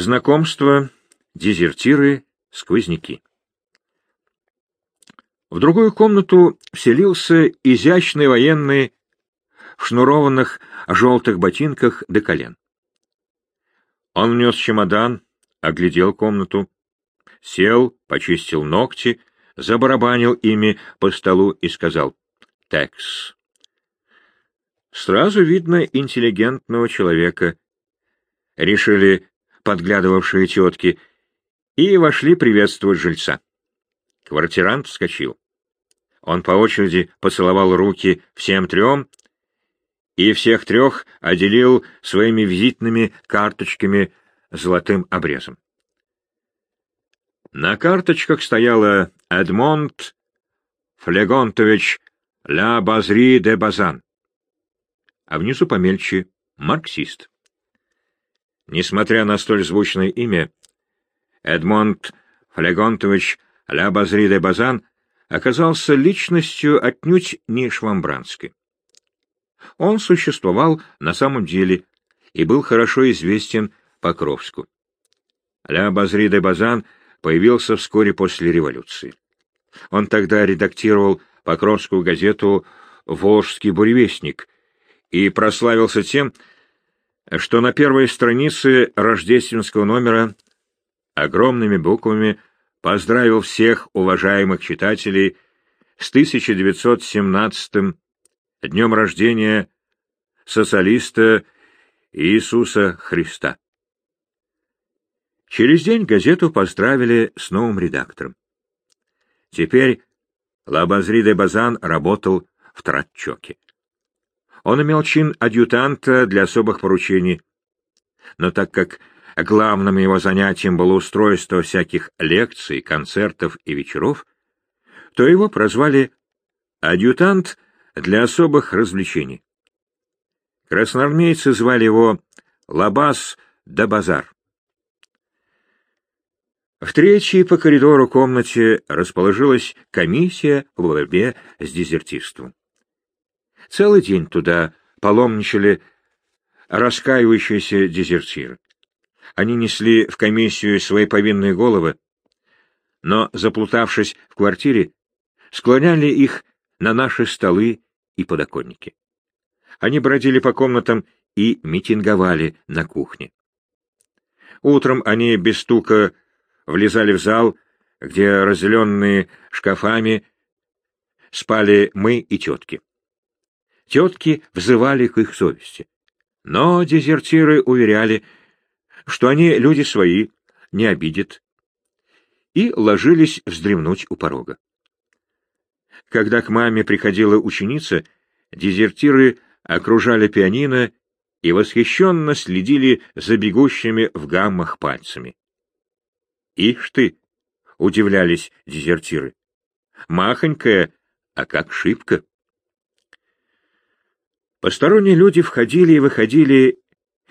Знакомство, дезертиры, сквозняки. В другую комнату вселился изящный военный в шнурованных желтых ботинках до колен. Он внес чемодан, оглядел комнату, сел, почистил ногти, забарабанил ими по столу и сказал «Текс». Сразу видно интеллигентного человека, решили подглядывавшие тетки, и вошли приветствовать жильца. Квартирант вскочил. Он по очереди поцеловал руки всем трем и всех трех отделил своими визитными карточками золотым обрезом. На карточках стояло Эдмонд Флегонтович Ля Базри де Базан, а внизу помельче — марксист. Несмотря на столь звучное имя, Эдмонд Флегонтович Ля Базри де Базан оказался личностью отнюдь не швамбранской. Он существовал на самом деле и был хорошо известен Покровску. Ля Базри де Базан появился вскоре после революции. Он тогда редактировал Покровскую газету «Волжский буревестник» и прославился тем, что на первой странице рождественского номера огромными буквами поздравил всех уважаемых читателей с 1917 днем рождения социалиста Иисуса Христа. Через день газету поздравили с новым редактором. Теперь Лабазри де Базан работал в Тратчоке. Он имел чин адъютанта для особых поручений, но так как главным его занятием было устройство всяких лекций, концертов и вечеров, то его прозвали «адъютант для особых развлечений». Красноармейцы звали его Лабас да Базар. В третьей по коридору комнате расположилась комиссия по борьбе с дезертирством. Целый день туда паломничали раскаивающиеся дезертиры. Они несли в комиссию свои повинные головы, но, заплутавшись в квартире, склоняли их на наши столы и подоконники. Они бродили по комнатам и митинговали на кухне. Утром они без стука влезали в зал, где, разделенные шкафами, спали мы и тетки. Тетки взывали к их совести. Но дезертиры уверяли, что они люди свои, не обидят, и ложились вздремнуть у порога. Когда к маме приходила ученица, дезертиры окружали пианино и восхищенно следили за бегущими в гаммах пальцами. «Ишь ты!» — удивлялись дезертиры. «Махонькая, а как шибко!» Посторонние люди входили и выходили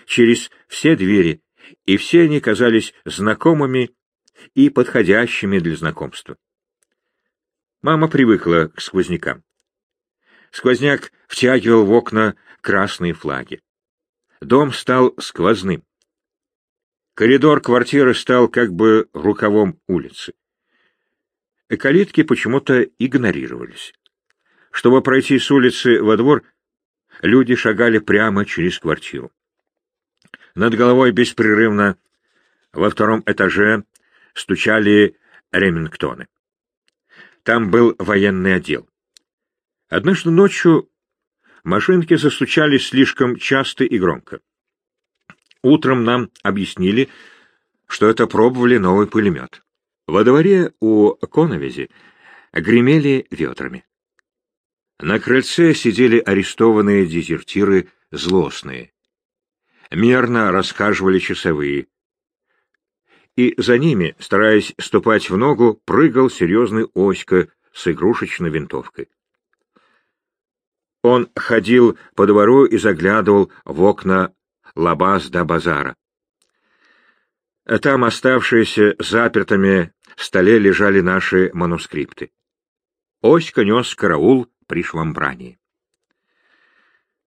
через все двери, и все они казались знакомыми и подходящими для знакомства. Мама привыкла к сквознякам. Сквозняк втягивал в окна красные флаги. Дом стал сквозным. Коридор квартиры стал как бы рукавом улицы. Калитки почему-то игнорировались. Чтобы пройти с улицы во двор, люди шагали прямо через квартиру. Над головой беспрерывно во втором этаже стучали ремингтоны. Там был военный отдел. Однажды ночью машинки застучали слишком часто и громко. Утром нам объяснили, что это пробовали новый пулемет. Во дворе у Коновизи гремели ветрами. На крыльце сидели арестованные дезертиры злостные. Мерно расхаживали часовые. И за ними, стараясь ступать в ногу, прыгал серьезный Оська с игрушечной винтовкой. Он ходил по двору и заглядывал в окна лабаз до базара. Там оставшиеся запертыми в столе лежали наши манускрипты. Оська нес караул при швамбрании.